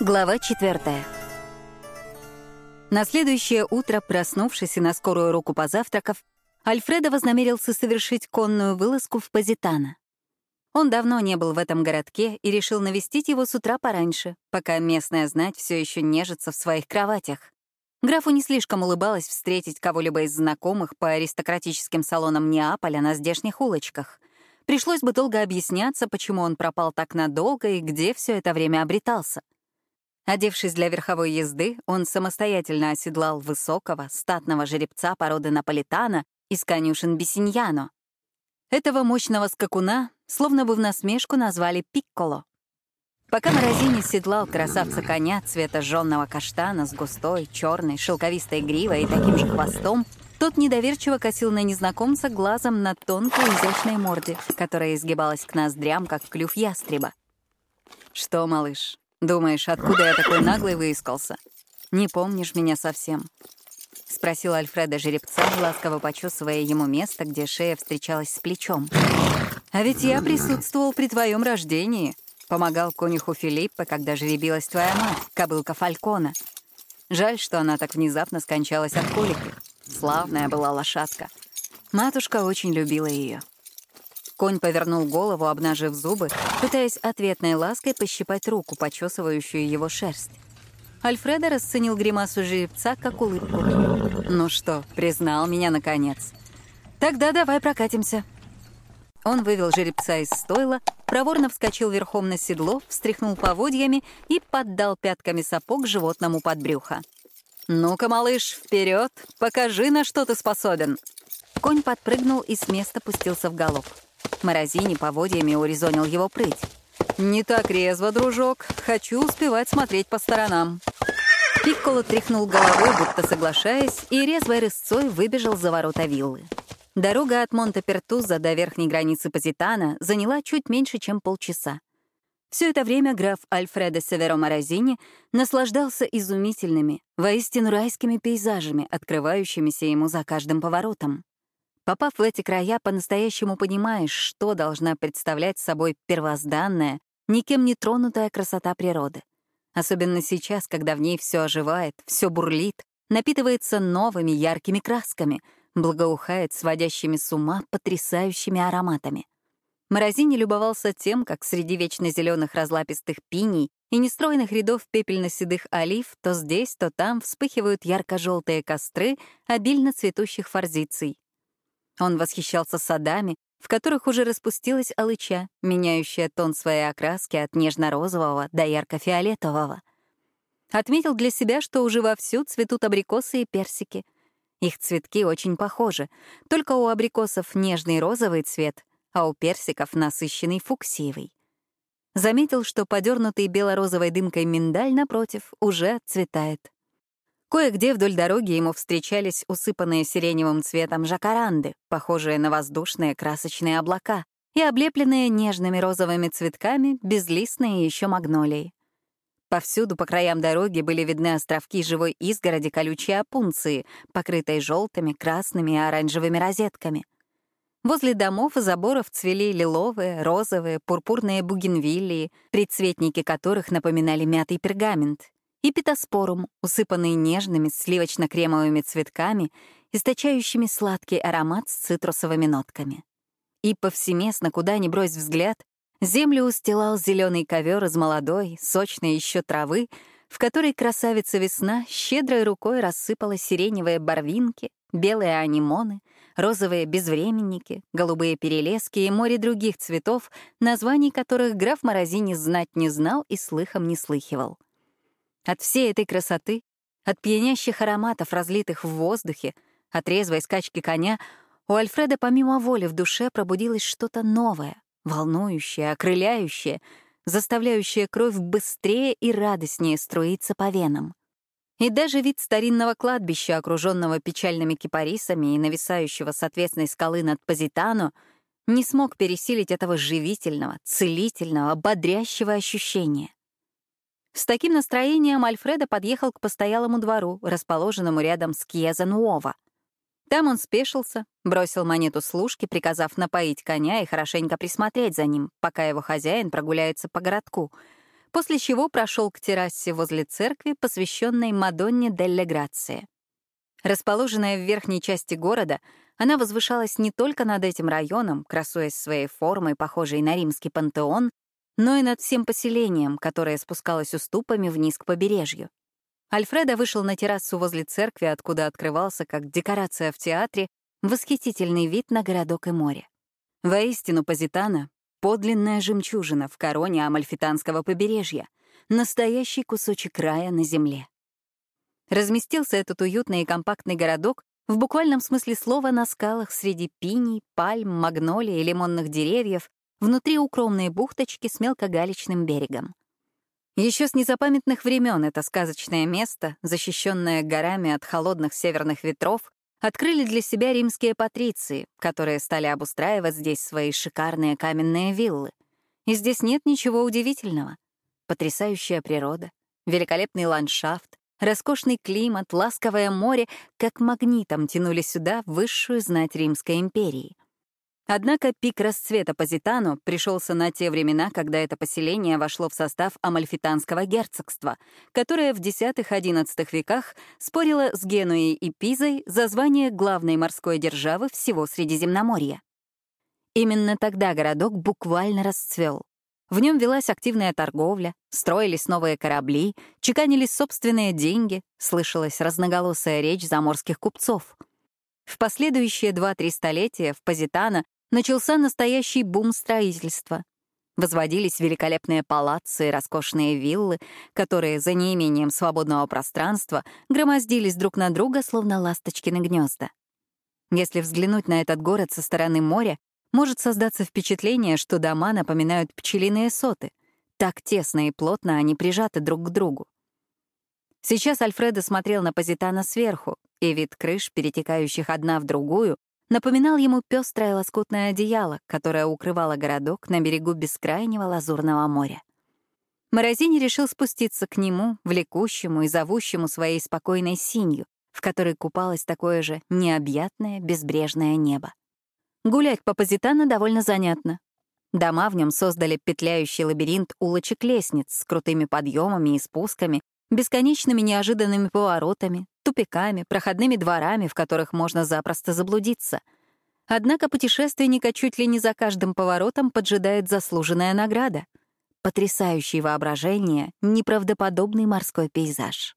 Глава четвертая. На следующее утро, проснувшись и на скорую руку позавтракав, Альфредо вознамерился совершить конную вылазку в Позитано. Он давно не был в этом городке и решил навестить его с утра пораньше, пока местная знать все еще нежится в своих кроватях. Графу не слишком улыбалось встретить кого-либо из знакомых по аристократическим салонам Неаполя на здешних улочках. Пришлось бы долго объясняться, почему он пропал так надолго и где все это время обретался. Одевшись для верховой езды, он самостоятельно оседлал высокого, статного жеребца породы Наполитана из конюшен Бесиньяно. Этого мощного скакуна словно бы в насмешку назвали Пикколо. Пока Морозини седлал красавца коня цвета жженного каштана с густой, черной, шелковистой гривой и таким же хвостом, тот недоверчиво косил на незнакомца глазом на тонкой изящной морде, которая изгибалась к ноздрям, как клюв ястреба. «Что, малыш, думаешь, откуда я такой наглый выискался? Не помнишь меня совсем?» — спросил Альфреда жеребца, ласково почесывая ему место, где шея встречалась с плечом. А ведь я присутствовал при твоем рождении. Помогал конюху Филиппа, когда жеребилась твоя мать, кобылка Фалькона. Жаль, что она так внезапно скончалась от колики. Славная была лошадка. Матушка очень любила ее. Конь повернул голову, обнажив зубы, пытаясь ответной лаской пощипать руку, почесывающую его шерсть. Альфредо расценил гримасу жеребца как улыбку. «Ну что, признал меня, наконец?» «Тогда давай прокатимся», он вывел жеребца из стойла, проворно вскочил верхом на седло, встряхнул поводьями и поддал пятками сапог животному под брюхо. «Ну-ка, малыш, вперед, покажи, на что ты способен!» Конь подпрыгнул и с места пустился в галоп. Морозини поводьями урезонил его прыть. «Не так резво, дружок. Хочу успевать смотреть по сторонам». Пикколо тряхнул головой, будто соглашаясь, и резвой рысцой выбежал за ворота виллы. Дорога от Монте-Пертуза до верхней границы Позитана заняла чуть меньше, чем полчаса. Все это время граф Альфредо Северо Морозини наслаждался изумительными, воистину райскими пейзажами, открывающимися ему за каждым поворотом. Попав в эти края, по-настоящему понимаешь, что должна представлять собой первозданная, никем не тронутая красота природы. Особенно сейчас, когда в ней все оживает, все бурлит, напитывается новыми яркими красками — благоухает сводящими с ума потрясающими ароматами. Морозини любовался тем, как среди вечно зеленых разлапистых пиней и нестроенных рядов пепельно-седых олив то здесь, то там вспыхивают ярко-желтые костры обильно цветущих форзиций. Он восхищался садами, в которых уже распустилась алыча, меняющая тон своей окраски от нежно-розового до ярко-фиолетового. Отметил для себя, что уже вовсю цветут абрикосы и персики — их цветки очень похожи, только у абрикосов нежный розовый цвет, а у персиков насыщенный фуксиевый. Заметил, что подернутый бело-розовой дымкой миндаль, напротив, уже отцветает. Кое-где вдоль дороги ему встречались усыпанные сиреневым цветом жакаранды, похожие на воздушные красочные облака, и облепленные нежными розовыми цветками безлистные еще магнолии. Повсюду по краям дороги были видны островки живой изгороди колючей опунции, покрытой желтыми, красными и оранжевыми розетками. Возле домов и заборов цвели лиловые, розовые, пурпурные бугенвиллии, предцветники которых напоминали мятый пергамент, и питоспорум, усыпанный нежными сливочно-кремовыми цветками, источающими сладкий аромат с цитрусовыми нотками. И повсеместно, куда ни брось взгляд, Землю устилал зеленый ковер из молодой, сочной еще травы, в которой красавица весна щедрой рукой рассыпала сиреневые барвинки, белые анимоны, розовые безвременники, голубые перелески и море других цветов, названий которых граф Морозини знать не знал и слыхом не слыхивал. От всей этой красоты, от пьянящих ароматов, разлитых в воздухе, от резвой скачки коня, у Альфреда помимо воли в душе пробудилось что-то новое, волнующее, окрыляющее, заставляющее кровь быстрее и радостнее струиться по венам. И даже вид старинного кладбища, окруженного печальными кипарисами и нависающего с ответственной скалы над Позитано, не смог пересилить этого живительного, целительного, бодрящего ощущения. С таким настроением Альфредо подъехал к постоялому двору, расположенному рядом с Кьеза Нуова. Там он спешился, Бросил монету служке, приказав напоить коня и хорошенько присмотреть за ним, пока его хозяин прогуляется по городку, после чего прошел к террасе возле церкви, посвященной Мадонне Делле Грации. Расположенная в верхней части города, она возвышалась не только над этим районом, красуясь своей формой, похожей на римский пантеон, но и над всем поселением, которое спускалось уступами вниз к побережью. Альфредо вышел на террасу возле церкви, откуда открывался, как декорация в театре, восхитительный вид на городок и море. Воистину, Позитана — подлинная жемчужина в короне Амальфитанского побережья, настоящий кусочек рая на земле. Разместился этот уютный и компактный городок в буквальном смысле слова на скалах среди пиней, пальм, магнолий и лимонных деревьев, внутри укромные бухточки с мелкогалечным берегом. Еще с незапамятных времен это сказочное место, защищенное горами от холодных северных ветров, открыли для себя римские патриции, которые стали обустраивать здесь свои шикарные каменные виллы. И здесь нет ничего удивительного. Потрясающая природа, великолепный ландшафт, роскошный климат, ласковое море как магнитом тянули сюда высшую знать Римской империи — Однако пик расцвета Позитану пришелся на те времена, когда это поселение вошло в состав Амальфитанского герцогства, которое в X-XI веках спорило с Генуей и Пизой за звание главной морской державы всего Средиземноморья. Именно тогда городок буквально расцвел. В нем велась активная торговля, строились новые корабли, чеканились собственные деньги, слышалась разноголосая речь заморских купцов — в последующие два-три столетия в Позитано начался настоящий бум строительства. Возводились великолепные палацы и роскошные виллы, которые за неимением свободного пространства громоздились друг на друга, словно ласточкины гнезда. Если взглянуть на этот город со стороны моря, может создаться впечатление, что дома напоминают пчелиные соты. Так тесно и плотно они прижаты друг к другу. Сейчас Альфредо смотрел на Позитана сверху, и вид крыш, перетекающих одна в другую, напоминал ему пестрое лоскутное одеяло, которое укрывало городок на берегу бескрайнего лазурного моря. Морозини решил спуститься к нему, влекущему и зовущему своей спокойной синью, в которой купалось такое же необъятное, безбрежное небо. Гулять по Позитано довольно занятно. Дома в нем создали петляющий лабиринт улочек-лестниц с крутыми подъемами и спусками, бесконечными неожиданными поворотами, тупиками, проходными дворами, в которых можно запросто заблудиться. Однако путешественника чуть ли не за каждым поворотом поджидает заслуженная награда — потрясающее воображение, неправдоподобный морской пейзаж.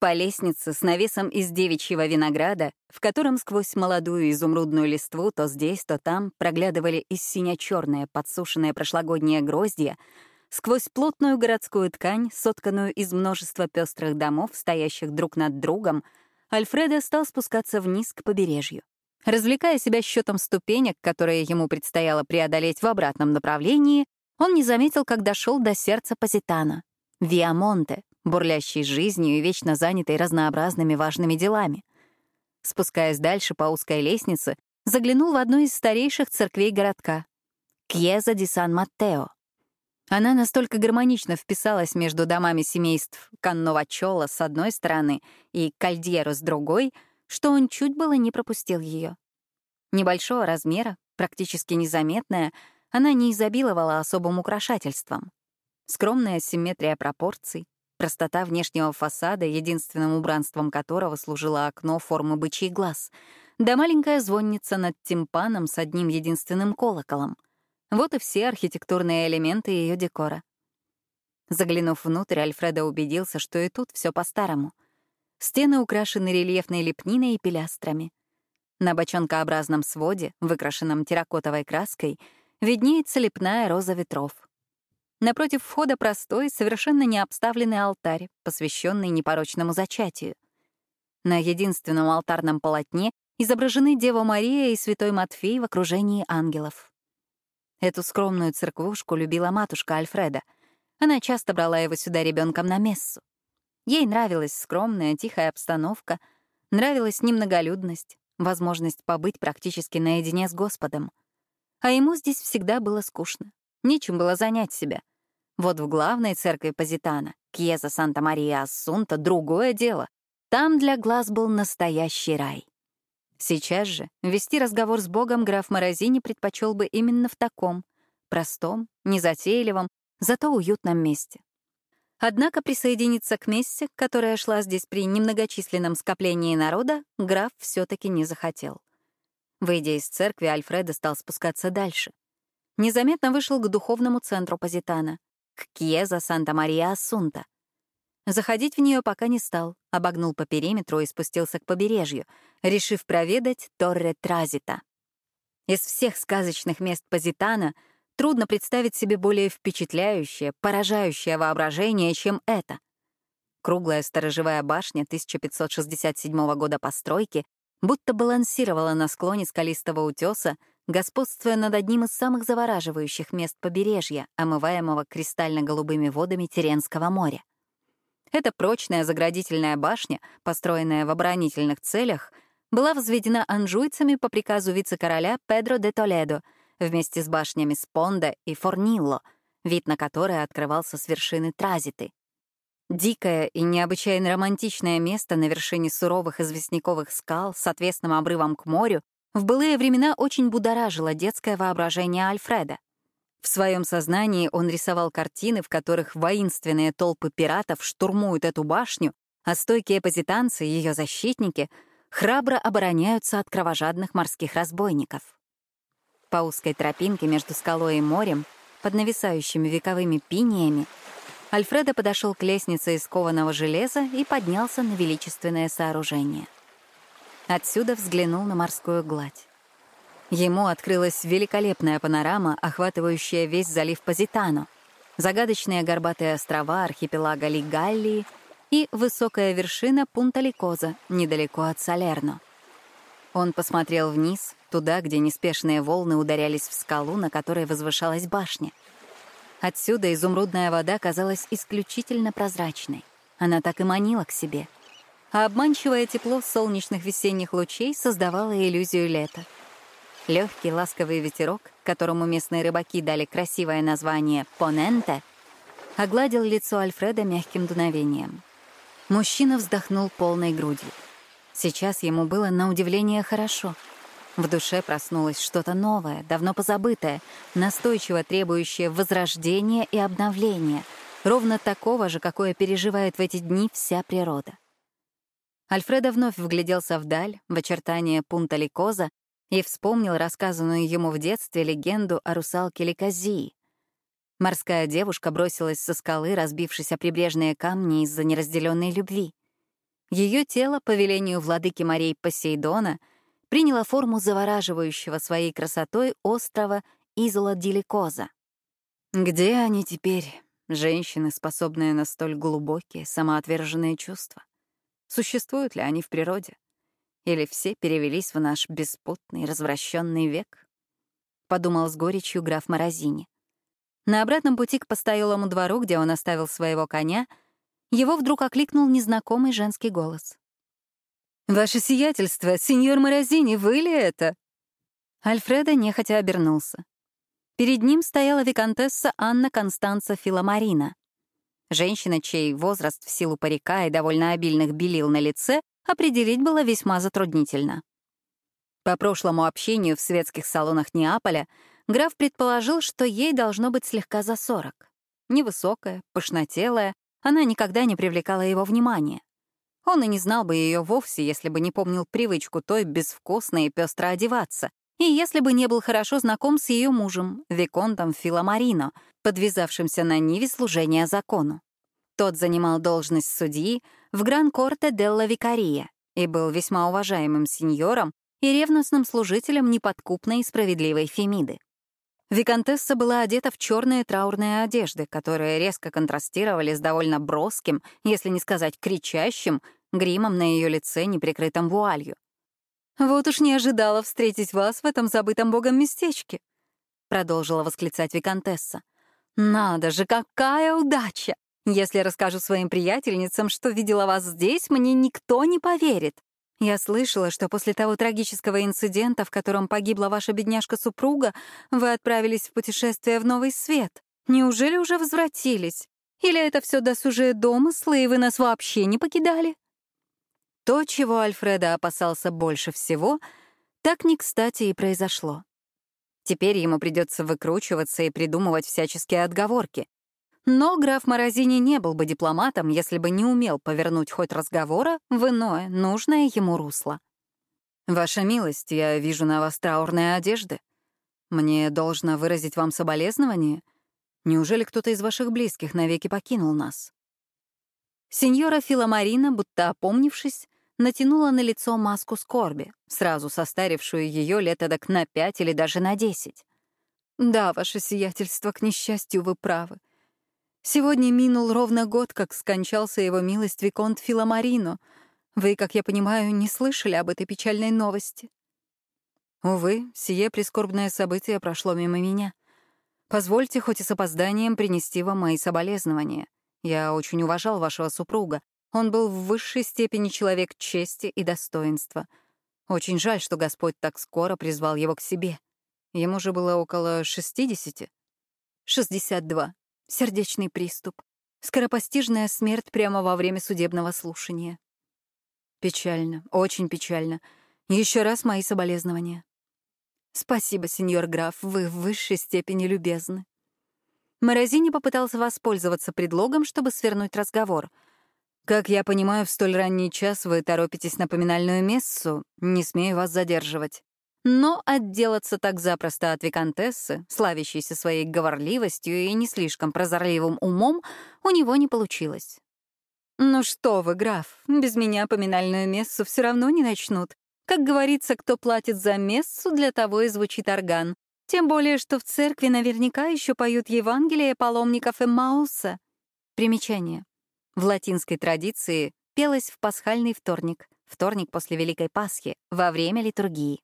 По лестнице с навесом из девичьего винограда, в котором сквозь молодую изумрудную листву то здесь, то там проглядывали из синя-черное подсушенное прошлогоднее гроздья, сквозь плотную городскую ткань, сотканную из множества пестрых домов, стоящих друг над другом, Альфредо стал спускаться вниз к побережью. Развлекая себя счетом ступенек, которые ему предстояло преодолеть в обратном направлении, он не заметил, как дошел до сердца Позитана — Виамонте, бурлящей жизнью и вечно занятой разнообразными важными делами. Спускаясь дальше по узкой лестнице, заглянул в одну из старейших церквей городка — Кьеза ди Сан-Маттео. Она настолько гармонично вписалась между домами семейств Канновачола с одной стороны и Кальдьеро с другой, что он чуть было не пропустил ее. Небольшого размера, практически незаметная, она не изобиловала особым украшательством. Скромная симметрия пропорций, простота внешнего фасада, единственным убранством которого служило окно формы бычий глаз, да маленькая звонница над тимпаном с одним единственным колоколом — вот и все архитектурные элементы ее декора. Заглянув внутрь, Альфредо убедился, что и тут все по-старому. Стены украшены рельефной лепниной и пилястрами. На бочонкообразном своде, выкрашенном терракотовой краской, виднеется лепная роза ветров. Напротив входа простой, совершенно необставленный алтарь, посвященный непорочному зачатию. На единственном алтарном полотне изображены Дева Мария и Святой Матфей в окружении ангелов. Эту скромную церквушку любила матушка Альфреда. Она часто брала его сюда ребенком на мессу. Ей нравилась скромная, тихая обстановка, нравилась немноголюдность, возможность побыть практически наедине с Господом. А ему здесь всегда было скучно. Нечем было занять себя. Вот в главной церкви Позитана, Кьеза Санта-Мария Ассунта, другое дело. Там для глаз был настоящий рай. Сейчас же вести разговор с Богом граф Морозини предпочел бы именно в таком, простом, незатейливом, зато уютном месте. Однако присоединиться к мессе, которая шла здесь при немногочисленном скоплении народа, граф все таки не захотел. Выйдя из церкви, Альфредо стал спускаться дальше. Незаметно вышел к духовному центру Позитана, к Кьеза Санта-Мария-Ассунта. Заходить в нее пока не стал, обогнул по периметру и спустился к побережью, решив проведать Торре Тразита. Из всех сказочных мест Позитана трудно представить себе более впечатляющее, поражающее воображение, чем это. Круглая сторожевая башня 1567 года постройки будто балансировала на склоне скалистого утеса, господствуя над одним из самых завораживающих мест побережья, омываемого кристально-голубыми водами Теренского моря. Эта прочная заградительная башня, построенная в оборонительных целях, была возведена анжуйцами по приказу вице-короля Педро де Толедо вместе с башнями Спонда и Форнилло, вид на которые открывался с вершины Тразиты. Дикое и необычайно романтичное место на вершине суровых известняковых скал с отвесным обрывом к морю в былые времена очень будоражило детское воображение Альфреда. В своем сознании он рисовал картины, в которых воинственные толпы пиратов штурмуют эту башню, а стойкие позитанцы, ее защитники, храбро обороняются от кровожадных морских разбойников. По узкой тропинке между скалой и морем, под нависающими вековыми пиниями, Альфредо подошел к лестнице из кованого железа и поднялся на величественное сооружение. Отсюда взглянул на морскую гладь. Ему открылась великолепная панорама, охватывающая весь залив Позитано, загадочные горбатые острова архипелага Лигаллии и высокая вершина Пунта-Ликоза, недалеко от Салерно. Он посмотрел вниз, туда, где неспешные волны ударялись в скалу, на которой возвышалась башня. Отсюда изумрудная вода казалась исключительно прозрачной. Она так и манила к себе. А обманчивое тепло солнечных весенних лучей создавало иллюзию лета — Легкий ласковый ветерок, которому местные рыбаки дали красивое название «поненте», огладил лицо Альфреда мягким дуновением. Мужчина вздохнул полной грудью. Сейчас ему было на удивление хорошо. В душе проснулось что-то новое, давно позабытое, настойчиво требующее возрождения и обновления, ровно такого же, какое переживает в эти дни вся природа. Альфреда вновь вгляделся вдаль, в очертания пункта Ликоза, и вспомнил рассказанную ему в детстве легенду о русалке Ликазии. Морская девушка бросилась со скалы, разбившись о прибрежные камни из-за неразделенной любви. Ее тело, по велению владыки морей Посейдона, приняло форму завораживающего своей красотой острова Изола-Диликоза. Где они теперь, женщины, способные на столь глубокие, самоотверженные чувства? Существуют ли они в природе? Или все перевелись в наш беспутный, развращенный век? Подумал с горечью граф Морозини. На обратном пути к постоялому двору, где он оставил своего коня, его вдруг окликнул незнакомый женский голос. «Ваше сиятельство, сеньор Морозини, вы ли это?» Альфредо нехотя обернулся. Перед ним стояла виконтесса Анна Констанца Филомарина. Женщина, чей возраст в силу парика и довольно обильных белил на лице определить было весьма затруднительно. По прошлому общению в светских салонах Неаполя граф предположил, что ей должно быть слегка за сорок. Невысокая, пышнотелая, она никогда не привлекала его внимания. Он и не знал бы ее вовсе, если бы не помнил привычку той безвкусно и пестро одеваться, и если бы не был хорошо знаком с ее мужем, Виконтом Филомарино, подвязавшимся на Ниве служения закону. Тот занимал должность судьи в Гран-Корте Делла Викария и был весьма уважаемым сеньором и ревностным служителем неподкупной и справедливой Фемиды. Викантесса была одета в черные траурные одежды, которые резко контрастировали с довольно броским, если не сказать кричащим, гримом на ее лице, неприкрытым вуалью. «Вот уж не ожидала встретить вас в этом забытом богом местечке», — продолжила восклицать Викантесса. «Надо же, какая удача! Если расскажу своим приятельницам, что видела вас здесь, мне никто не поверит. Я слышала, что после того трагического инцидента, в котором погибла ваша бедняжка-супруга, вы отправились в путешествие в Новый Свет. Неужели уже возвратились? Или это все досужие домыслы, и вы нас вообще не покидали?» То, чего Альфреда опасался больше всего, так не кстати и произошло. Теперь ему придется выкручиваться и придумывать всяческие отговорки. Но граф Морозини не был бы дипломатом, если бы не умел повернуть хоть разговора в иное, нужное ему русло. «Ваша милость, я вижу на вас траурные одежды. Мне должно выразить вам соболезнование. Неужели кто-то из ваших близких навеки покинул нас?» Сеньора Филомарина, будто опомнившись, натянула на лицо маску скорби, сразу состарившую ее лет эдак на пять или даже на десять. «Да, ваше сиятельство, к несчастью, вы правы. Сегодня минул ровно год, как скончался его милость Виконт Филомарино. Вы, как я понимаю, не слышали об этой печальной новости?» «Увы, сие прискорбное событие прошло мимо меня. Позвольте хоть и с опозданием принести вам мои соболезнования. Я очень уважал вашего супруга, он был в высшей степени человек чести и достоинства. Очень жаль, что Господь так скоро призвал его к себе. Ему же было около 60. 62. Сердечный приступ. Скоропостижная смерть прямо во время судебного слушания. Печально, очень печально. Еще раз мои соболезнования. Спасибо, сеньор граф, вы в высшей степени любезны. Морозини попытался воспользоваться предлогом, чтобы свернуть разговор — как я понимаю, в столь ранний час вы торопитесь на поминальную мессу, не смею вас задерживать. Но отделаться так запросто от виконтессы, славящейся своей говорливостью и не слишком прозорливым умом, у него не получилось. «Ну что вы, граф, без меня поминальную мессу все равно не начнут. Как говорится, кто платит за мессу, для того и звучит орган. Тем более, что в церкви наверняка еще поют Евангелие паломников Эммауса». Примечание. В латинской традиции пелось в пасхальный вторник, вторник после Великой Пасхи, во время литургии.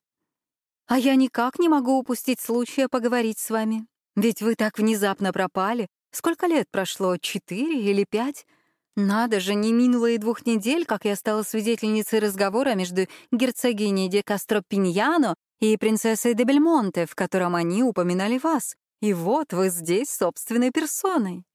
«А я никак не могу упустить случая поговорить с вами. Ведь вы так внезапно пропали. Сколько лет прошло? Четыре или пять? Надо же, не минуло и двух недель, как я стала свидетельницей разговора между герцогиней де Кастро-Пиньяно и принцессой де Бельмонте, в котором они упоминали вас. И вот вы здесь собственной персоной.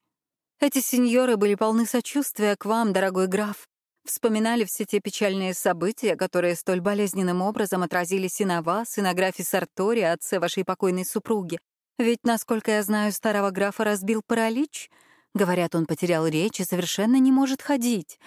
Эти сеньоры были полны сочувствия к вам, дорогой граф. Вспоминали все те печальные события, которые столь болезненным образом отразились и на вас, и на графе Сартори, отце вашей покойной супруги. Ведь, насколько я знаю, старого графа разбил паралич. Говорят, он потерял речь и совершенно не может ходить.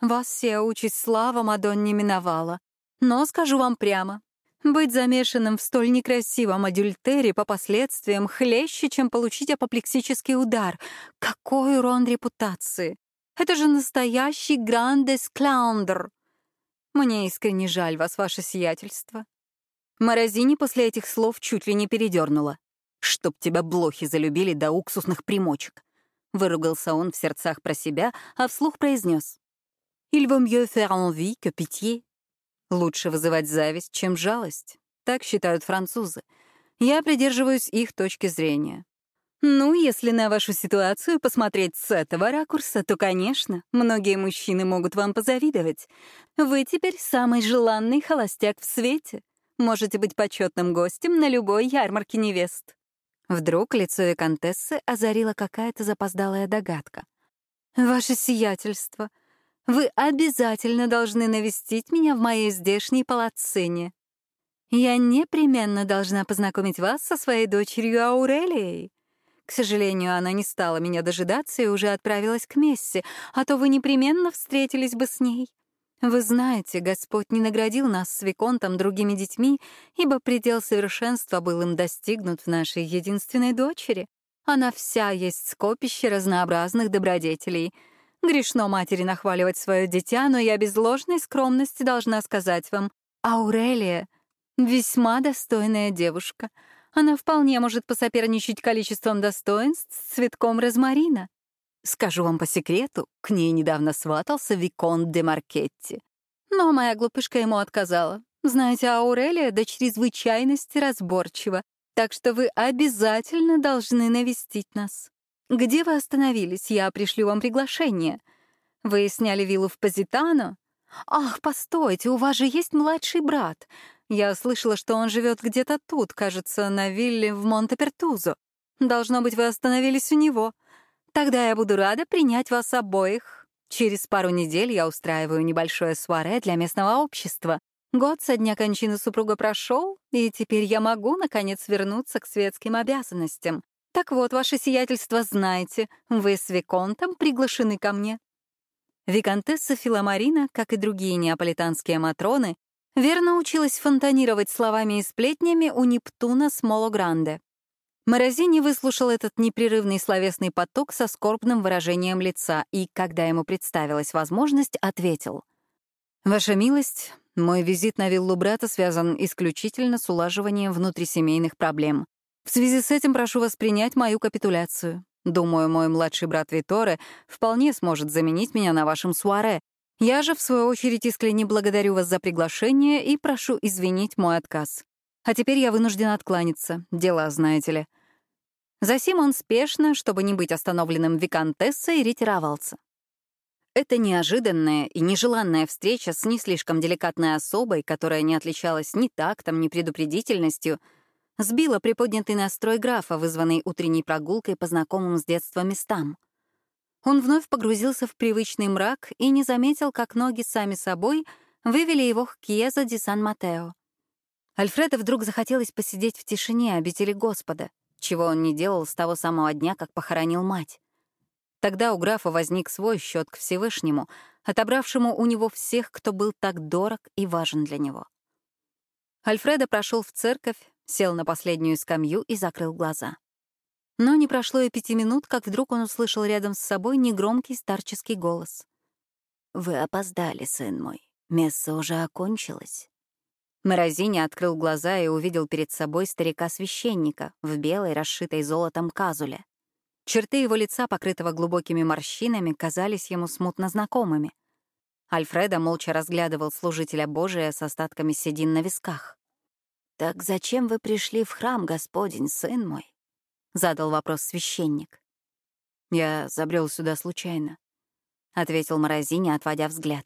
Вас вся участь слава Мадонне миновала. Но скажу вам прямо, быть замешанным в столь некрасивом адюльтере по последствиям хлеще, чем получить апоплексический удар. Какой урон репутации! Это же настоящий грандес клаундер. Мне искренне жаль вас, ваше сиятельство. Морозини после этих слов чуть ли не передернула. «Чтоб тебя блохи залюбили до уксусных примочек!» Выругался он в сердцах про себя, а вслух произнес. «Il vaut mieux faire envie que pitié». Лучше вызывать зависть, чем жалость. Так считают французы. Я придерживаюсь их точки зрения. Ну, если на вашу ситуацию посмотреть с этого ракурса, то, конечно, многие мужчины могут вам позавидовать. Вы теперь самый желанный холостяк в свете. Можете быть почетным гостем на любой ярмарке невест. Вдруг лицо Викантессы озарила какая-то запоздалая догадка. «Ваше сиятельство, вы обязательно должны навестить меня в моей здешней палацине. Я непременно должна познакомить вас со своей дочерью Аурелией. К сожалению, она не стала меня дожидаться и уже отправилась к Мессе, а то вы непременно встретились бы с ней. Вы знаете, Господь не наградил нас с Виконтом другими детьми, ибо предел совершенства был им достигнут в нашей единственной дочери. Она вся есть скопище разнообразных добродетелей — Грешно матери нахваливать свое дитя, но я без ложной скромности должна сказать вам, Аурелия — весьма достойная девушка. Она вполне может посоперничать количеством достоинств с цветком розмарина. Скажу вам по секрету, к ней недавно сватался Виконт де Маркетти. Но моя глупышка ему отказала. Знаете, Аурелия до чрезвычайности разборчива, так что вы обязательно должны навестить нас. «Где вы остановились? Я пришлю вам приглашение. Вы сняли виллу в Позитано? Ах, постойте, у вас же есть младший брат. Я слышала, что он живет где-то тут, кажется, на вилле в Монте-Пертузо. Должно быть, вы остановились у него. Тогда я буду рада принять вас обоих. Через пару недель я устраиваю небольшое суаре для местного общества. Год со дня кончины супруга прошел, и теперь я могу, наконец, вернуться к светским обязанностям. Так вот, ваше сиятельство, знайте, вы с Виконтом приглашены ко мне. Виконтесса Филомарина, как и другие неаполитанские матроны, верно училась фонтанировать словами и сплетнями у Нептуна с Мологранде. Морозини выслушал этот непрерывный словесный поток со скорбным выражением лица и, когда ему представилась возможность, ответил. «Ваша милость, мой визит на виллу брата связан исключительно с улаживанием внутрисемейных проблем. В связи с этим прошу вас принять мою капитуляцию. Думаю, мой младший брат Виторе вполне сможет заменить меня на вашем суаре. Я же, в свою очередь, искренне благодарю вас за приглашение и прошу извинить мой отказ. А теперь я вынужден откланяться. Дела, знаете ли. Засим он спешно, чтобы не быть остановленным виконтессой, ретировался. Эта неожиданная и нежеланная встреча с не слишком деликатной особой, которая не отличалась ни тактом, ни предупредительностью — сбила приподнятый настрой графа, вызванный утренней прогулкой по знакомым с детства местам. Он вновь погрузился в привычный мрак и не заметил, как ноги сами собой вывели его к Кьеза ди Сан-Матео. Альфреда вдруг захотелось посидеть в тишине обители Господа, чего он не делал с того самого дня, как похоронил мать. Тогда у графа возник свой счет к Всевышнему, отобравшему у него всех, кто был так дорог и важен для него. Альфреда прошел в церковь, сел на последнюю скамью и закрыл глаза. Но не прошло и пяти минут, как вдруг он услышал рядом с собой негромкий старческий голос. «Вы опоздали, сын мой. Месса уже окончилось». Морозини открыл глаза и увидел перед собой старика-священника в белой, расшитой золотом казуле. Черты его лица, покрытого глубокими морщинами, казались ему смутно знакомыми. Альфреда молча разглядывал служителя Божия с остатками седин на висках. «Так зачем вы пришли в храм, Господень, сын мой?» — задал вопрос священник. «Я забрел сюда случайно», — ответил Морозини, отводя взгляд.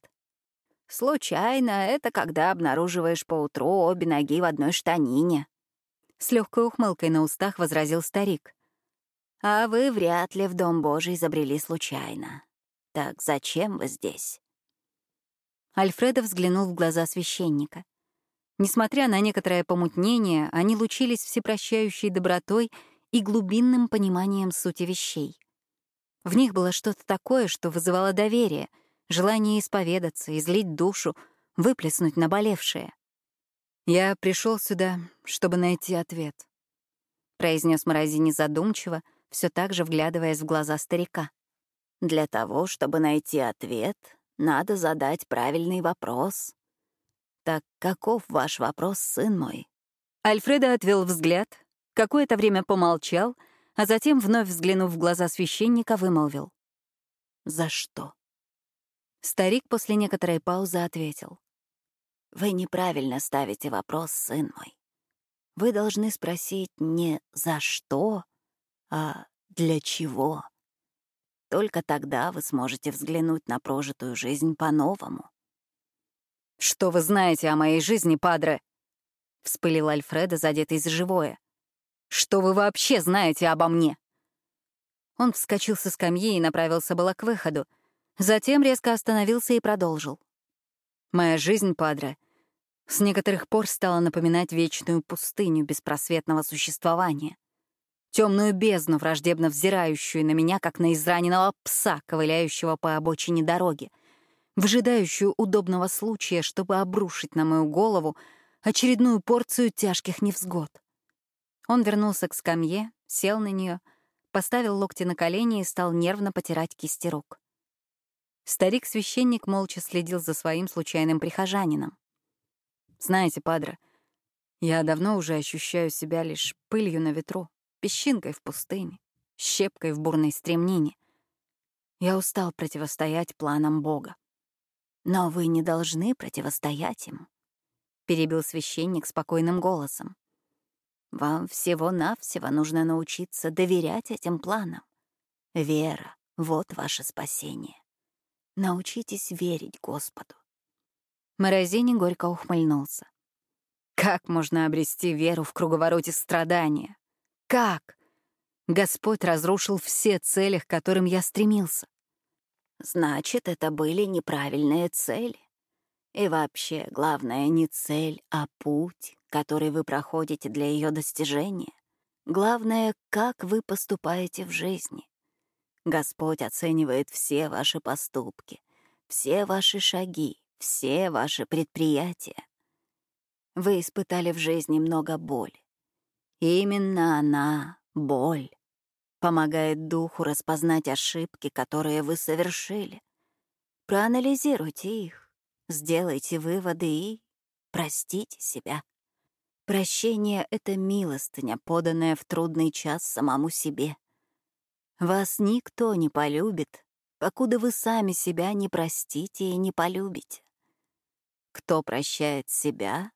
«Случайно — это когда обнаруживаешь поутру обе ноги в одной штанине», — с легкой ухмылкой на устах возразил старик. «А вы вряд ли в Дом Божий забрели случайно. Так зачем вы здесь?» Альфредо взглянул в глаза священника. Несмотря на некоторое помутнение, они лучились всепрощающей добротой и глубинным пониманием сути вещей. В них было что-то такое, что вызывало доверие, желание исповедаться, излить душу, выплеснуть наболевшее. «Я пришел сюда, чтобы найти ответ», — произнес Морозини задумчиво, все так же вглядываясь в глаза старика. «Для того, чтобы найти ответ, надо задать правильный вопрос», «Так каков ваш вопрос, сын мой?» Альфредо отвел взгляд, какое-то время помолчал, а затем, вновь взглянув в глаза священника, вымолвил. «За что?» Старик после некоторой паузы ответил. «Вы неправильно ставите вопрос, сын мой. Вы должны спросить не «за что», а «для чего». Только тогда вы сможете взглянуть на прожитую жизнь по-новому. «Что вы знаете о моей жизни, падре?» — вспылил Альфредо, задетый за живое. «Что вы вообще знаете обо мне?» Он вскочил со скамьи и направился было к выходу. Затем резко остановился и продолжил. «Моя жизнь, падре, с некоторых пор стала напоминать вечную пустыню беспросветного существования. Темную бездну, враждебно взирающую на меня, как на израненного пса, ковыляющего по обочине дороги — выжидающую удобного случая, чтобы обрушить на мою голову очередную порцию тяжких невзгод. Он вернулся к скамье, сел на нее, поставил локти на колени и стал нервно потирать кисти рук. Старик-священник молча следил за своим случайным прихожанином. «Знаете, падре, я давно уже ощущаю себя лишь пылью на ветру, песчинкой в пустыне, щепкой в бурной стремнине. Я устал противостоять планам Бога. «Но вы не должны противостоять им», — перебил священник спокойным голосом. «Вам всего-навсего нужно научиться доверять этим планам. Вера — вот ваше спасение. Научитесь верить Господу». Морозини горько ухмыльнулся. «Как можно обрести веру в круговороте страдания? Как? Господь разрушил все цели, к которым я стремился. значит, это были неправильные цели. И вообще, главное не цель, а путь, который вы проходите для ее достижения. Главное, как вы поступаете в жизни. Господь оценивает все ваши поступки, все ваши шаги, все ваши предприятия. Вы испытали в жизни много боли. И именно она, боль, помогает духу распознать ошибки, которые вы совершили. Проанализируйте их, сделайте выводы и простите себя. Прощение — это милостыня, поданная в трудный час самому себе. Вас никто не полюбит, покуда вы сами себя не простите и не полюбите. Кто прощает себя,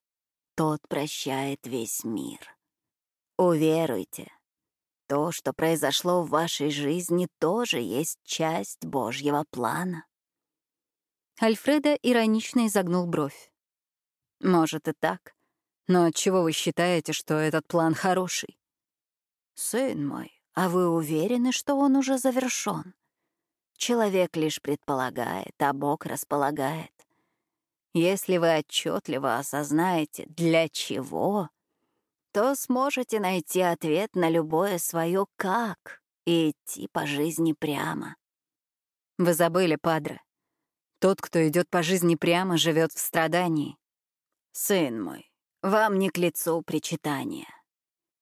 тот прощает весь мир. Уверуйте, то, что произошло в вашей жизни, тоже есть часть Божьего плана. Альфреда иронично изогнул бровь. Может и так, но отчего вы считаете, что этот план хороший? Сын мой, а вы уверены, что он уже завершен? Человек лишь предполагает, а Бог располагает. Если вы отчетливо осознаете, для чего то сможете найти ответ на любое свое «как» и идти по жизни прямо. Вы забыли, Падре. Тот, кто идет по жизни прямо, живет в страдании. Сын мой, вам не к лицу причитания.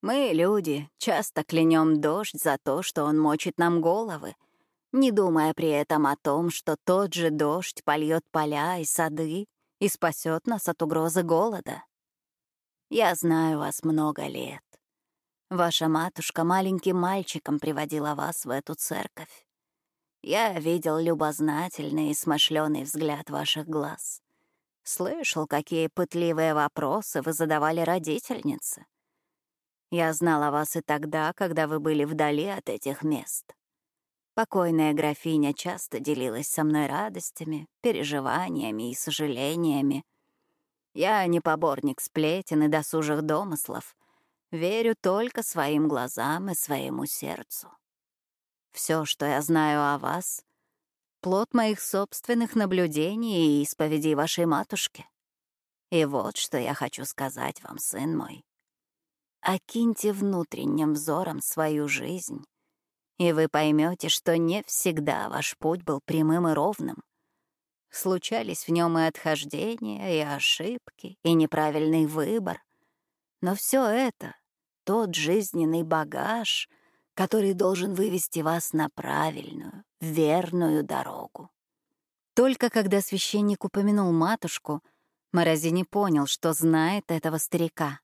Мы, люди, часто клянем дождь за то, что он мочит нам головы, не думая при этом о том, что тот же дождь польет поля и сады и спасет нас от угрозы голода. Я знаю вас много лет. Ваша матушка маленьким мальчиком приводила вас в эту церковь. Я видел любознательный и смышленый взгляд ваших глаз. Слышал, какие пытливые вопросы вы задавали родительнице. Я знал о вас и тогда, когда вы были вдали от этих мест. Покойная графиня часто делилась со мной радостями, переживаниями и сожалениями, я не поборник сплетен и досужих домыслов. Верю только своим глазам и своему сердцу. Все, что я знаю о вас, — плод моих собственных наблюдений и исповедей вашей матушки. И вот что я хочу сказать вам, сын мой. Окиньте внутренним взором свою жизнь, и вы поймете, что не всегда ваш путь был прямым и ровным — Случались в нем и отхождения, и ошибки, и неправильный выбор. Но все это — тот жизненный багаж, который должен вывести вас на правильную, верную дорогу. Только когда священник упомянул матушку, Морозини понял, что знает этого старика.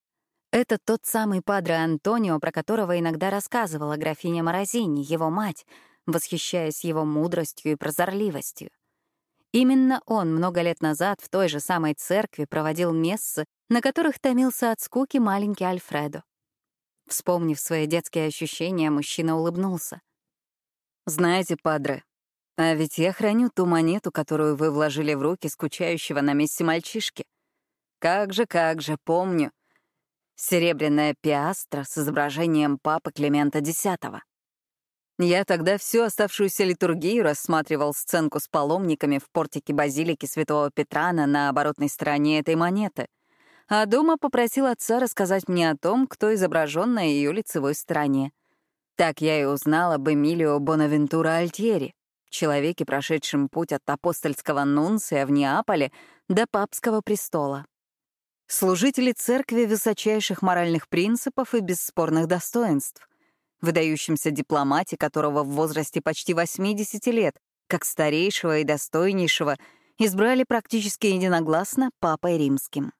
Это тот самый падре Антонио, про которого иногда рассказывала графиня Морозини, его мать, восхищаясь его мудростью и прозорливостью. Именно он много лет назад в той же самой церкви проводил мессы, на которых томился от скуки маленький Альфредо. Вспомнив свои детские ощущения, мужчина улыбнулся. «Знаете, падре, а ведь я храню ту монету, которую вы вложили в руки скучающего на месте мальчишки. Как же, как же, помню. Серебряная пиастра с изображением папы Климента X. Я тогда всю оставшуюся литургию рассматривал сценку с паломниками в портике базилики Святого Петрана на оборотной стороне этой монеты, а дома попросил отца рассказать мне о том, кто изображен на ее лицевой стороне. Так я и узнал об Эмилио Бонавентура Альтьери, человеке, прошедшем путь от апостольского нунция в Неаполе до папского престола. Служители церкви высочайших моральных принципов и бесспорных достоинств выдающемся дипломате, которого в возрасте почти 80 лет, как старейшего и достойнейшего, избрали практически единогласно папой римским.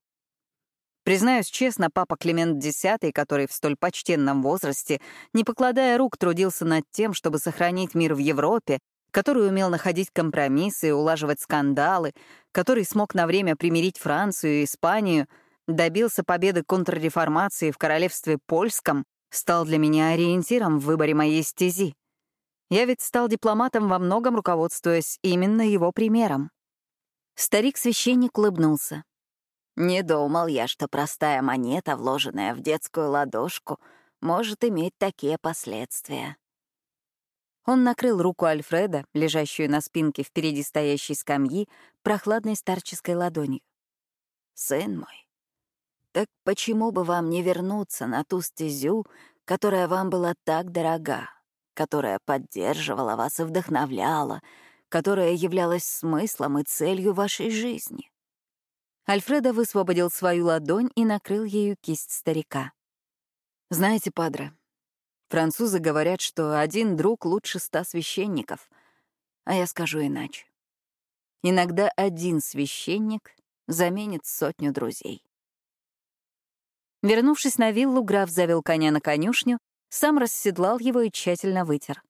Признаюсь честно, папа Климент X, который в столь почтенном возрасте, не покладая рук, трудился над тем, чтобы сохранить мир в Европе, который умел находить компромиссы и улаживать скандалы, который смог на время примирить Францию и Испанию, добился победы контрреформации в королевстве Польском, стал для меня ориентиром в выборе моей стези. Я ведь стал дипломатом во многом, руководствуясь именно его примером. Старик-священник улыбнулся. «Не думал я, что простая монета, вложенная в детскую ладошку, может иметь такие последствия». Он накрыл руку Альфреда, лежащую на спинке впереди стоящей скамьи, прохладной старческой ладонью. «Сын мой, так почему бы вам не вернуться на ту стезю, которая вам была так дорога, которая поддерживала вас и вдохновляла, которая являлась смыслом и целью вашей жизни?» Альфредо высвободил свою ладонь и накрыл ею кисть старика. «Знаете, падре, французы говорят, что один друг лучше ста священников, а я скажу иначе. Иногда один священник заменит сотню друзей». Вернувшись на виллу, граф завел коня на конюшню, сам расседлал его и тщательно вытер.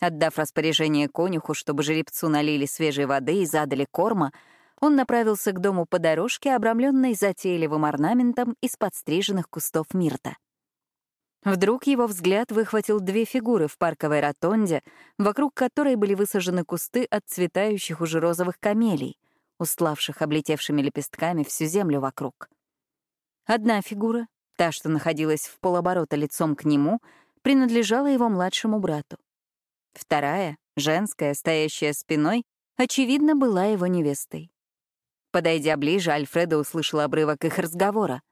Отдав распоряжение конюху, чтобы жеребцу налили свежей воды и задали корма, он направился к дому по дорожке, обрамленной затейливым орнаментом из подстриженных кустов мирта. Вдруг его взгляд выхватил две фигуры в парковой ротонде, вокруг которой были высажены кусты отцветающих уже розовых камелий, устлавших облетевшими лепестками всю землю вокруг. Одна фигура, та, что находилась в полоборота лицом к нему, принадлежала его младшему брату. Вторая, женская, стоящая спиной, очевидно, была его невестой. Подойдя ближе, Альфредо услышал обрывок их разговора.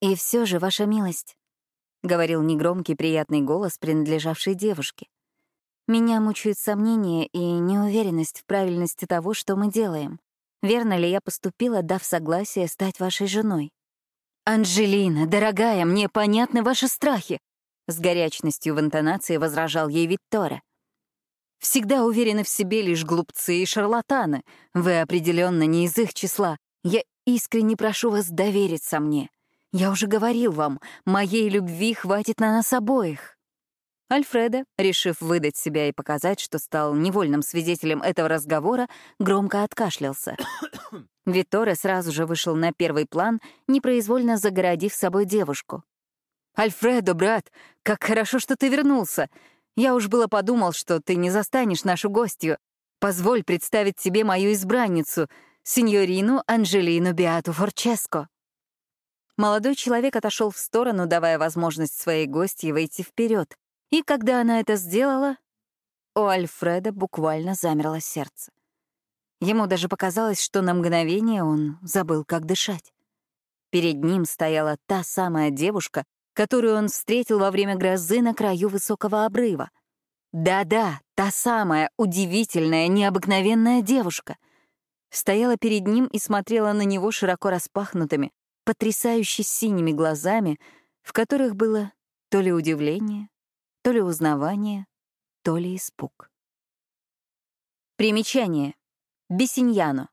«И все же, ваша милость», — говорил негромкий приятный голос, принадлежавший девушке. «Меня мучают сомнения и неуверенность в правильности того, что мы делаем. Верно ли я поступила, дав согласие стать вашей женой?» «Анжелина, дорогая, мне понятны ваши страхи», — с горячностью в интонации возражал ей Виктора. Всегда уверены в себе лишь глупцы и шарлатаны. Вы определенно не из их числа. Я искренне прошу вас довериться мне. Я уже говорил вам, моей любви хватит на нас обоих. Альфреда, решив выдать себя и показать, что стал невольным свидетелем этого разговора, громко откашлялся. Виторе сразу же вышел на первый план, непроизвольно загородив собой девушку. «Альфредо, брат, как хорошо, что ты вернулся. Я уж было подумал, что ты не застанешь нашу гостью. Позволь представить тебе мою избранницу, сеньорину Анжелину Биату Форческо». Молодой человек отошел в сторону, давая возможность своей гостье войти вперед. И когда она это сделала, у Альфреда буквально замерло сердце. Ему даже показалось, что на мгновение он забыл, как дышать. Перед ним стояла та самая девушка, которую он встретил во время грозы на краю высокого обрыва. Да-да, та самая удивительная, необыкновенная девушка. Стояла перед ним и смотрела на него широко распахнутыми, потрясающе синими глазами, в которых было то ли удивление, то ли узнавание, то ли испуг. Примечание. Бесиньяно.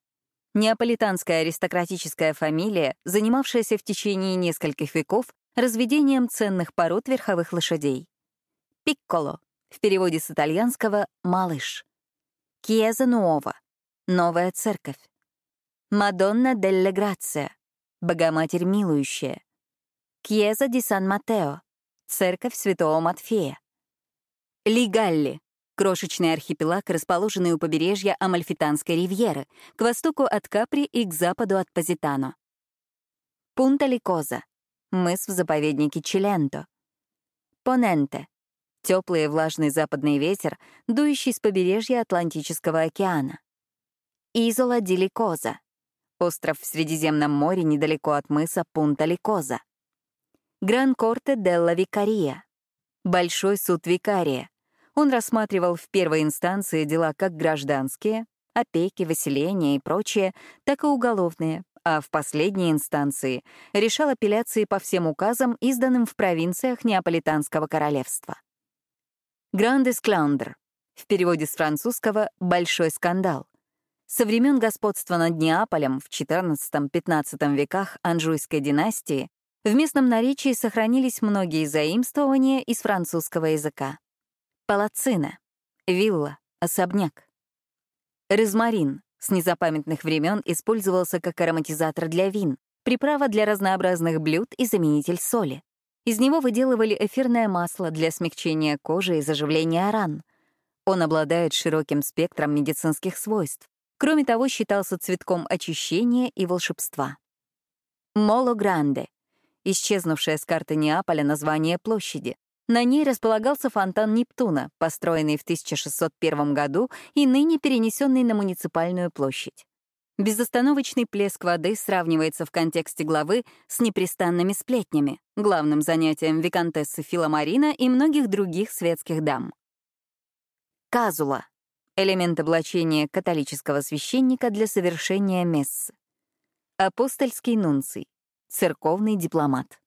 Неаполитанская аристократическая фамилия, занимавшаяся в течение нескольких веков разведением ценных пород верховых лошадей. Пикколо, в переводе с итальянского «малыш». Кьеза Нуова, новая церковь. Мадонна делла Грация, Богоматерь милующая. Кьеза ди Сан-Матео, церковь святого Матфея. Лигалли, крошечный архипелаг, расположенный у побережья Амальфитанской ривьеры, к востоку от Капри и к западу от Позитано. Пунта-Ликоза, мыс в заповеднике Чиленто. Поненте — теплый и влажный западный ветер, дующий с побережья Атлантического океана. Изола ди остров в Средиземном море недалеко от мыса Пунта-Ликоза. Гран-Корте делла Викария, Большой суд Викария. Он рассматривал в первой инстанции дела как гражданские, опеки, выселения и прочее, так и уголовные, а в последней инстанции решал апелляции по всем указам, изданным в провинциях Неаполитанского королевства. Гранде Скландр, в переводе с французского «большой скандал». Со времен господства над Неаполем в XIV-XV веках Анжуйской династии в местном наречии сохранились многие заимствования из французского языка. Палацина, вилла, особняк. Розмарин, с незапамятных времен использовался как ароматизатор для вин, приправа для разнообразных блюд и заменитель соли. Из него выделывали эфирное масло для смягчения кожи и заживления ран. Он обладает широким спектром медицинских свойств. Кроме того, считался цветком очищения и волшебства. Моло Гранде — исчезнувшее с карты Неаполя название площади, На ней располагался фонтан Нептуна, построенный в 1601 году и ныне перенесенный на муниципальную площадь. Безостановочный плеск воды сравнивается в контексте главы с непрестанными сплетнями, главным занятием виконтессы Филомарина и многих других светских дам. Казула — элемент облачения католического священника для совершения мессы. Апостольский нунций — церковный дипломат.